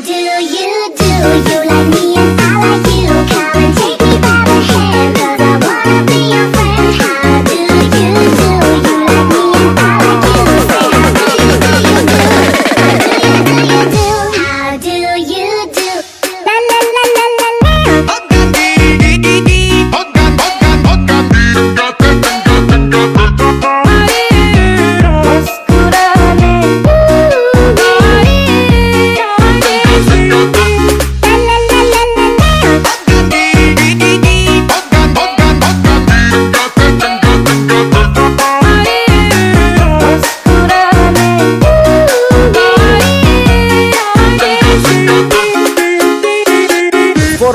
do you do?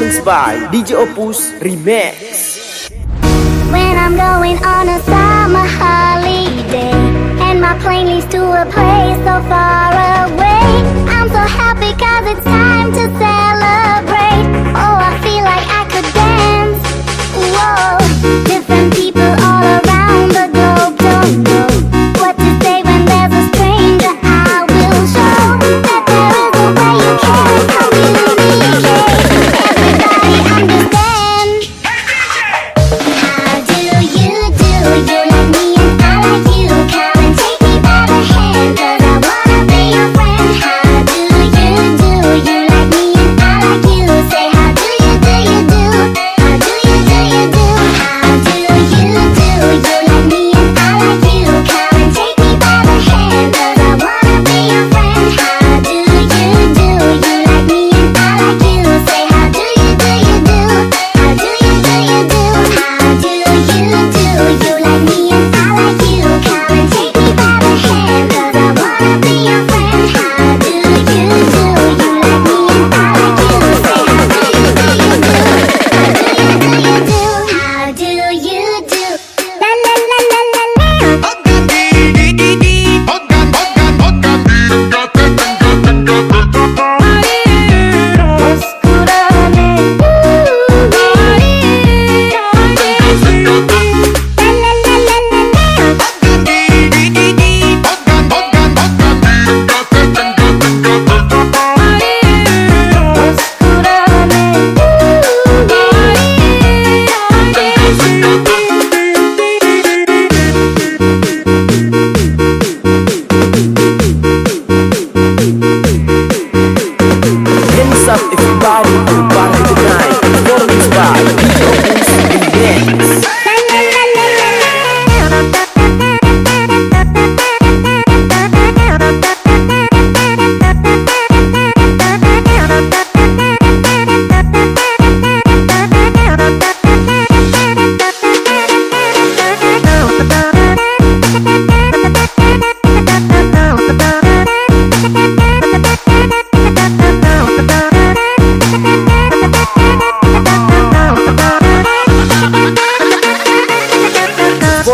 performance by DJ Opus Remix. When I'm going on a summer holiday, and my plane leads to a place so far away, I'm so happy cause it's time to.